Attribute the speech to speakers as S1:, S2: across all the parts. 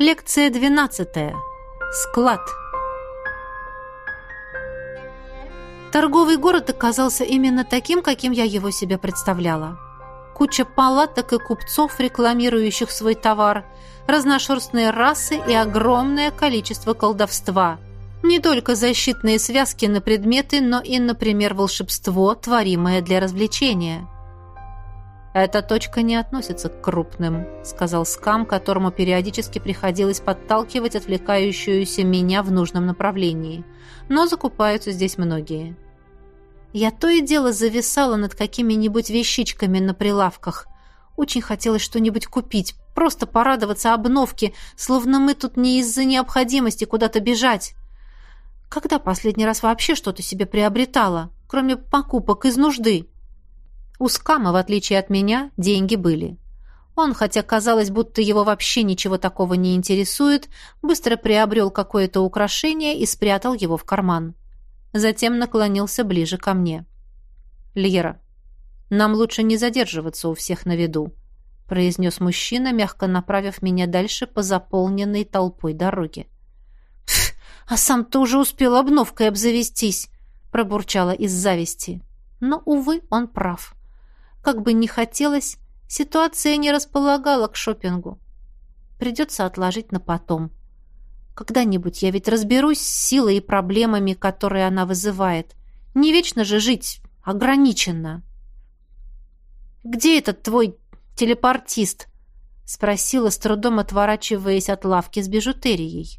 S1: Лекция 12. Склад. Торговый город оказался именно таким, каким я его себе представляла. Куча палаток и купцов, рекламирующих свой товар, разношерстные расы и огромное количество колдовства. Не только защитные связки на предметы, но и, например, волшебство, творимое для развлечения – «Эта точка не относится к крупным», — сказал Скам, которому периодически приходилось подталкивать отвлекающуюся меня в нужном направлении. «Но закупаются здесь многие». Я то и дело зависала над какими-нибудь вещичками на прилавках. Очень хотелось что-нибудь купить, просто порадоваться обновке, словно мы тут не из-за необходимости куда-то бежать. Когда последний раз вообще что-то себе приобретала, кроме покупок из нужды?» У Скама, в отличие от меня, деньги были. Он, хотя казалось, будто его вообще ничего такого не интересует, быстро приобрел какое-то украшение и спрятал его в карман. Затем наклонился ближе ко мне. «Льера, нам лучше не задерживаться у всех на виду», произнес мужчина, мягко направив меня дальше по заполненной толпой дороге. «А сам тоже успел обновкой обзавестись», пробурчала из зависти. Но, увы, он прав. Как бы ни хотелось, ситуация не располагала к шопингу. Придется отложить на потом. Когда-нибудь я ведь разберусь с силой и проблемами, которые она вызывает. Не вечно же жить ограниченно. «Где этот твой телепортист?» — спросила, с трудом отворачиваясь от лавки с бижутерией.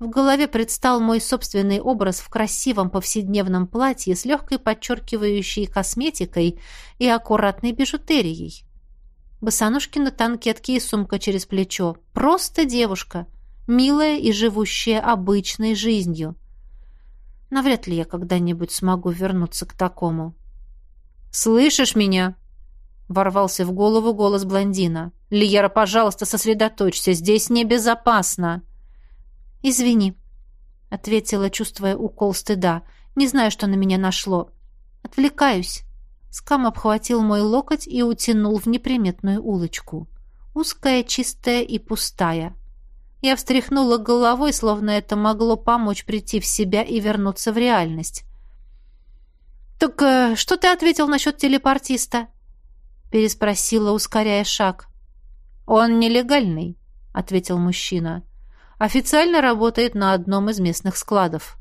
S1: В голове предстал мой собственный образ в красивом повседневном платье с легкой подчеркивающей косметикой и аккуратной бижутерией. Босоножки на танкетке и сумка через плечо. Просто девушка, милая и живущая обычной жизнью. Навряд ли я когда-нибудь смогу вернуться к такому. «Слышишь меня?» Ворвался в голову голос блондина. «Лиера, пожалуйста, сосредоточься, здесь небезопасно!» «Извини», — ответила, чувствуя укол стыда. «Не знаю, что на меня нашло. Отвлекаюсь». Скам обхватил мой локоть и утянул в неприметную улочку. Узкая, чистая и пустая. Я встряхнула головой, словно это могло помочь прийти в себя и вернуться в реальность. «Так э, что ты ответил насчет телепортиста?» переспросила, ускоряя шаг. «Он нелегальный», — ответил мужчина. Официально работает на одном из местных складов.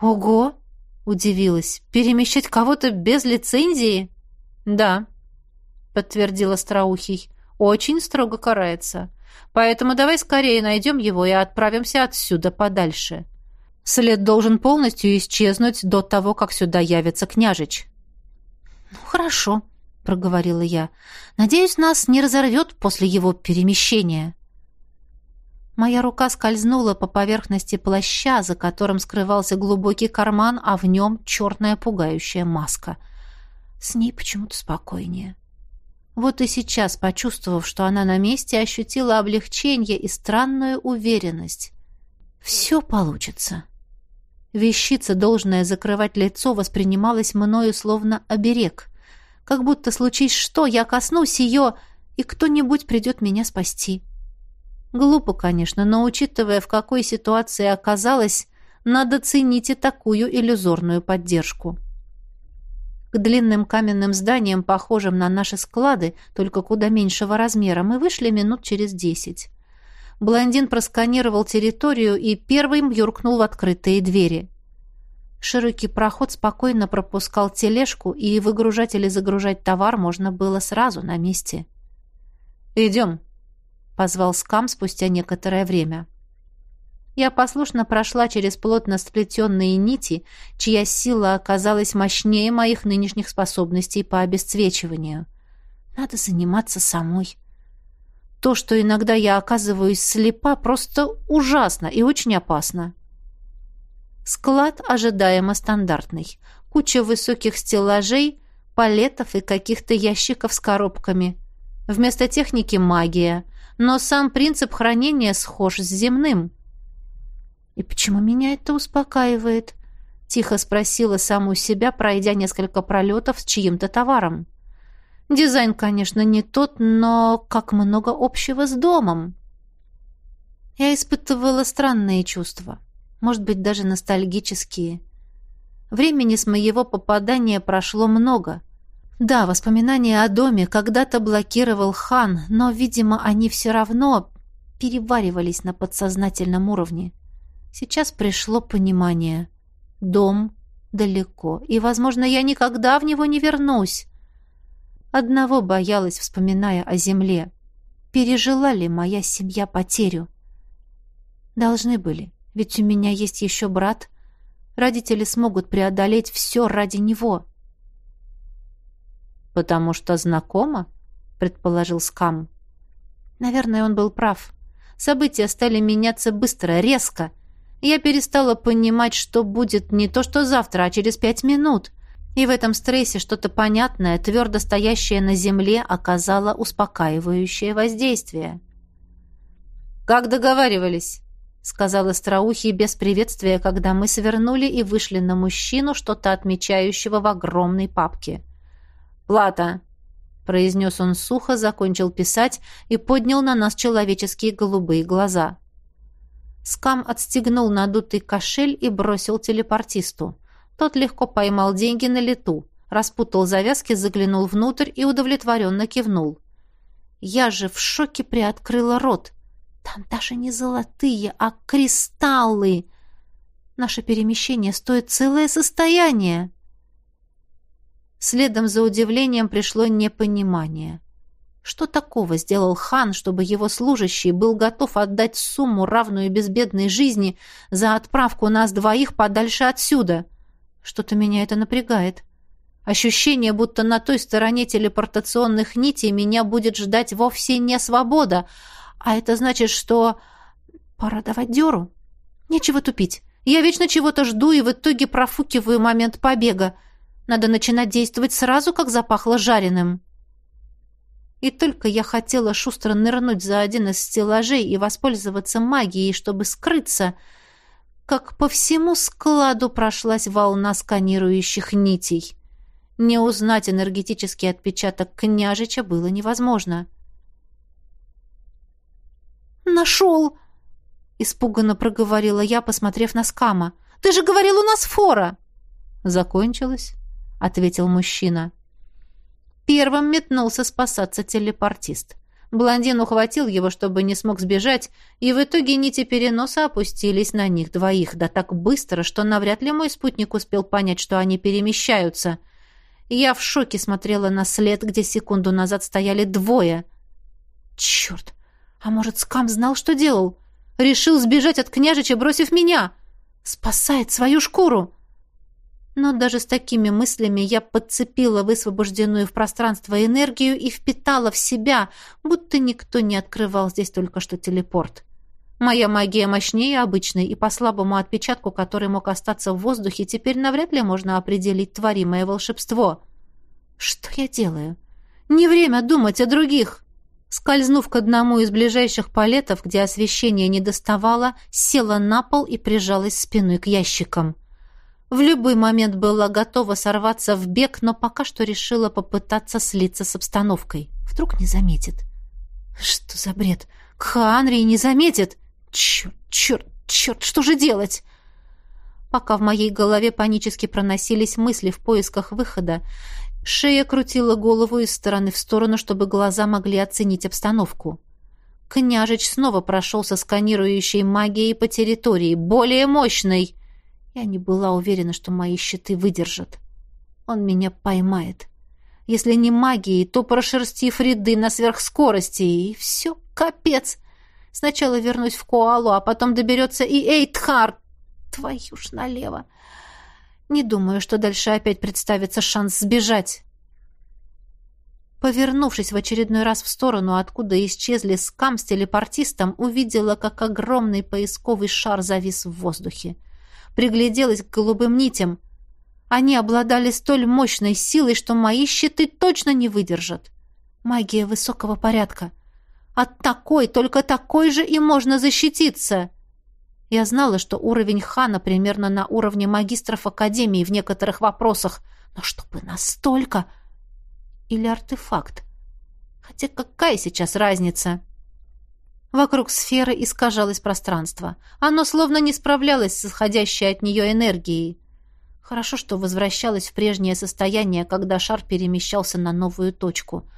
S1: Ого, удивилась. Перемещать кого-то без лицензии? Да, подтвердил Остроухий. Очень строго карается. Поэтому давай скорее найдем его и отправимся отсюда подальше. След должен полностью исчезнуть до того, как сюда явится княжич. Ну хорошо, проговорила я. Надеюсь, нас не разорвет после его перемещения. Моя рука скользнула по поверхности плаща, за которым скрывался глубокий карман, а в нем черная пугающая маска. С ней почему-то спокойнее. Вот и сейчас, почувствовав, что она на месте, ощутила облегчение и странную уверенность. Все получится. Вещица, должная закрывать лицо, воспринималась мною словно оберег. Как будто случись что, я коснусь ее, и кто-нибудь придет меня спасти. — Глупо, конечно, но учитывая, в какой ситуации оказалась, надо ценить и такую иллюзорную поддержку. К длинным каменным зданиям, похожим на наши склады, только куда меньшего размера, мы вышли минут через десять. Блондин просканировал территорию и первым юркнул в открытые двери. Широкий проход спокойно пропускал тележку, и выгружать или загружать товар можно было сразу на месте. «Идем», позвал Скам спустя некоторое время. Я послушно прошла через плотно сплетенные нити, чья сила оказалась мощнее моих нынешних способностей по обесцвечиванию. Надо заниматься самой. То, что иногда я оказываюсь слепа, просто ужасно и очень опасно. Склад ожидаемо стандартный. Куча высоких стеллажей, палетов и каких-то ящиков с коробками. Вместо техники магия — но сам принцип хранения схож с земным. «И почему меня это успокаивает?» — тихо спросила саму себя, пройдя несколько пролетов с чьим-то товаром. «Дизайн, конечно, не тот, но как много общего с домом!» Я испытывала странные чувства, может быть, даже ностальгические. Времени с моего попадания прошло много. Да, воспоминания о доме когда-то блокировал хан, но, видимо, они все равно переваривались на подсознательном уровне. Сейчас пришло понимание. Дом далеко, и, возможно, я никогда в него не вернусь. Одного боялась, вспоминая о земле. Пережила ли моя семья потерю? Должны были, ведь у меня есть еще брат. Родители смогут преодолеть все ради него.
S2: «Потому что знакома?» — предположил Скам.
S1: Наверное, он был прав. События стали меняться быстро, резко. Я перестала понимать, что будет не то что завтра, а через пять минут. И в этом стрессе что-то понятное, твердо стоящее на земле, оказало успокаивающее воздействие.
S2: «Как договаривались?» — сказал Остроухий без приветствия, когда мы свернули и вышли на мужчину, что-то отмечающего в огромной папке. «Плата!» — произнес он сухо, закончил писать и поднял на нас человеческие голубые глаза. Скам отстегнул надутый кошель и бросил телепортисту. Тот легко поймал деньги на лету, распутал завязки, заглянул внутрь и удовлетворенно кивнул. Я же в шоке приоткрыла рот. Там даже не золотые, а кристаллы. Наше перемещение стоит целое состояние. Следом за удивлением пришло непонимание. Что такого сделал хан, чтобы его служащий был готов отдать сумму, равную безбедной жизни, за отправку нас двоих подальше отсюда? Что-то меня это напрягает. Ощущение, будто на той стороне телепортационных нитей меня будет ждать вовсе не свобода, а это значит, что... Пора давать дёру. Нечего тупить. Я вечно чего-то жду и в итоге профукиваю момент побега. Надо начинать действовать сразу, как запахло жареным. И только я хотела шустро нырнуть за один из стеллажей и воспользоваться магией, чтобы скрыться, как по всему складу прошлась волна сканирующих нитей. Не узнать энергетический отпечаток княжича было невозможно.
S1: «Нашел!» — испуганно проговорила я, посмотрев на Скама. «Ты же говорил, у нас фора!»
S2: «Закончилось», — ответил мужчина.
S1: Первым метнулся спасаться телепортист. Блондин ухватил его, чтобы не смог сбежать, и в итоге нити переноса опустились на них двоих, да так быстро, что навряд ли мой спутник успел понять, что они перемещаются. Я в шоке смотрела на след, где секунду назад стояли двое. Черт! А может, Скам знал, что делал? Решил сбежать от княжича, бросив меня? Спасает свою шкуру! Но даже с такими мыслями я подцепила высвобожденную в пространство энергию и впитала в себя, будто никто не открывал здесь только что телепорт. Моя магия мощнее обычной, и по слабому отпечатку, который мог остаться в воздухе, теперь навряд ли можно определить творимое волшебство. Что я делаю? Не время думать о других. Скользнув к одному из ближайших палетов, где освещение не доставало, села на пол и прижалась спиной к ящикам. В любой момент была готова сорваться в бег, но пока что решила попытаться слиться с обстановкой. Вдруг не заметит. Что за бред? Кхаанри не заметит. Черт, черт, черт, что же делать? Пока в моей голове панически проносились мысли в поисках выхода, шея крутила голову из стороны в сторону, чтобы глаза могли оценить обстановку. Княжич снова прошелся сканирующей магией по территории, более мощной. Я не была уверена, что мои щиты выдержат. Он меня поймает. Если не магией, то прошерстив ряды на сверхскорости, и все, капец. Сначала вернусь в Коалу, а потом доберется и Эйтхар. Твою ж налево. Не думаю, что дальше опять представится шанс сбежать. Повернувшись в очередной раз в сторону, откуда исчезли скам с телепортистом, увидела, как огромный поисковый шар завис в воздухе пригляделась к голубым нитям. Они обладали столь мощной силой, что мои щиты точно не выдержат. Магия высокого порядка. От такой, только такой же и можно защититься. Я знала, что уровень хана примерно на уровне магистров Академии в некоторых вопросах. Но чтобы настолько... Или артефакт? Хотя какая сейчас разница?
S2: Вокруг сферы искажалось пространство. Оно словно не справлялось с исходящей от нее энергией. Хорошо, что возвращалось в прежнее состояние, когда шар перемещался на новую точку.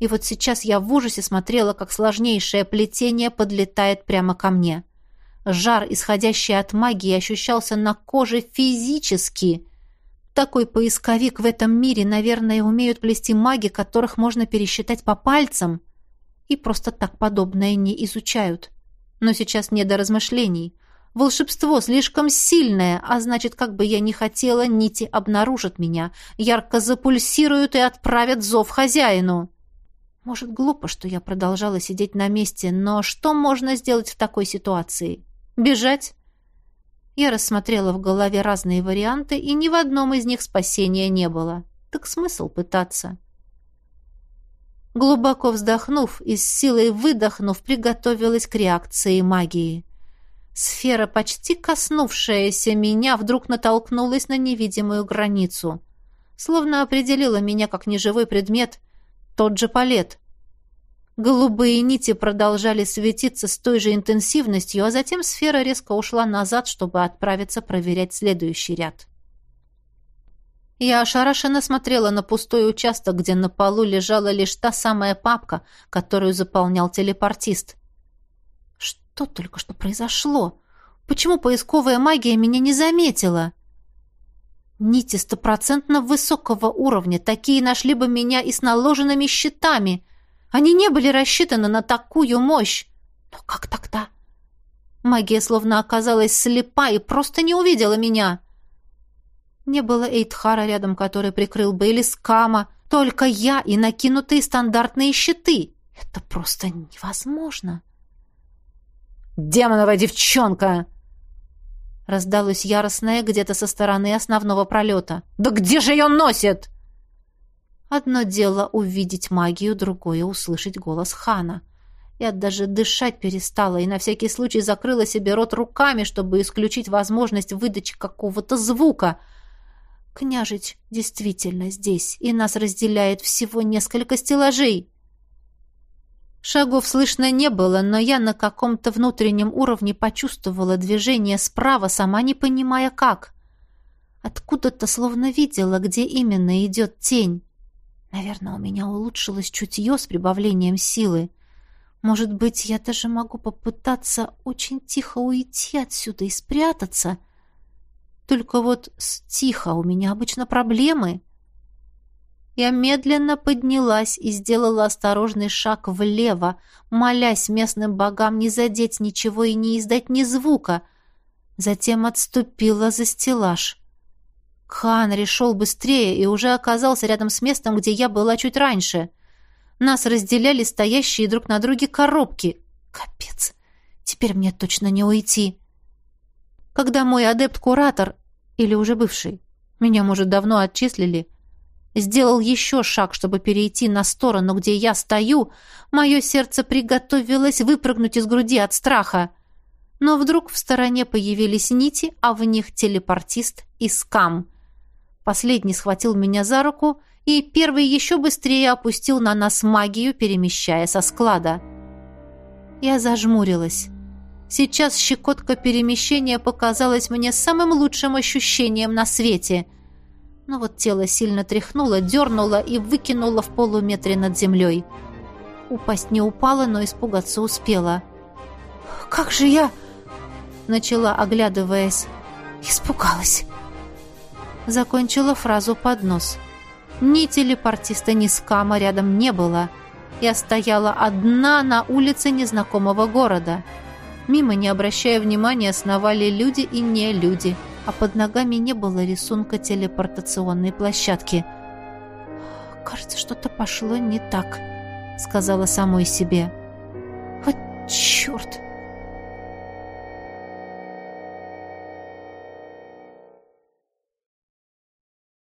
S2: И вот сейчас я в ужасе смотрела, как сложнейшее плетение подлетает прямо ко мне. Жар, исходящий от магии, ощущался на коже физически. Такой поисковик в этом мире, наверное, умеют плести маги, которых можно пересчитать по пальцам. И просто так подобное не изучают. Но сейчас не до размышлений. Волшебство слишком сильное, а значит, как бы я ни хотела, нити обнаружат меня, ярко запульсируют и отправят зов хозяину. Может, глупо, что я продолжала сидеть на месте, но что можно сделать в такой ситуации? Бежать? Я рассмотрела в голове разные варианты, и ни в одном из них спасения не было. Так смысл пытаться? Глубоко вздохнув и с силой выдохнув, приготовилась к реакции магии. Сфера, почти коснувшаяся меня, вдруг натолкнулась на невидимую границу. Словно определила меня как неживой предмет, тот же палет. Голубые нити продолжали светиться с той же интенсивностью, а затем сфера резко ушла назад, чтобы отправиться проверять следующий ряд. Я ошарашенно смотрела на пустой участок, где на полу лежала лишь та самая папка, которую заполнял телепортист. Что только что произошло? Почему поисковая магия меня не заметила? Нити стопроцентно высокого уровня, такие нашли бы меня и с наложенными щитами. Они не были рассчитаны на такую мощь. Но как тогда? Магия словно оказалась слепа и просто не увидела меня. Не было Эйтхара рядом, который прикрыл бы, или Скама. Только я и накинутые стандартные щиты. Это просто невозможно.
S1: «Демоновая девчонка!»
S2: Раздалось яростное где-то со стороны основного пролета.
S1: «Да где же ее носит?»
S2: Одно дело увидеть магию, другое — услышать голос хана. Я даже дышать перестала и на всякий случай закрыла себе рот руками, чтобы исключить возможность выдачи какого-то звука. Княжич действительно здесь, и нас разделяет всего несколько стеллажей. Шагов слышно не было, но я на каком-то внутреннем уровне почувствовала движение справа, сама не понимая как. Откуда-то словно видела, где именно идет тень. Наверное, у меня улучшилось чутье с прибавлением силы. Может быть, я даже могу попытаться очень тихо уйти отсюда и спрятаться. Только вот с тихо у меня обычно проблемы. Я медленно поднялась и сделала осторожный шаг влево, молясь местным богам не задеть ничего и не издать ни звука. Затем отступила за стеллаж. Хан решил быстрее и уже оказался рядом с местом, где я была чуть раньше. Нас разделяли стоящие друг на друге коробки. Капец, теперь мне точно не уйти. Когда мой адепт-куратор, или уже бывший, меня, может, давно отчислили, сделал еще шаг, чтобы перейти на сторону, где я стою, мое сердце приготовилось выпрыгнуть из груди от страха. Но вдруг в стороне появились нити, а в них телепортист и скам — Последний схватил меня за руку, и первый еще быстрее опустил на нас магию, перемещая со склада. Я зажмурилась. Сейчас щекотка перемещения показалась мне самым лучшим ощущением на свете. Но вот тело сильно тряхнуло, дернуло и выкинуло в полуметре над землей. Упасть не упала, но испугаться успела. «Как же я...» Начала, оглядываясь. «Испугалась». Закончила фразу под нос. Ни телепортиста, ни скама рядом не было. Я стояла одна на улице незнакомого города. Мимо, не обращая внимания, сновали люди и не люди, а под ногами не было рисунка телепортационной площадки. «Кажется, что-то пошло не так», — сказала самой себе. «Вот черт!»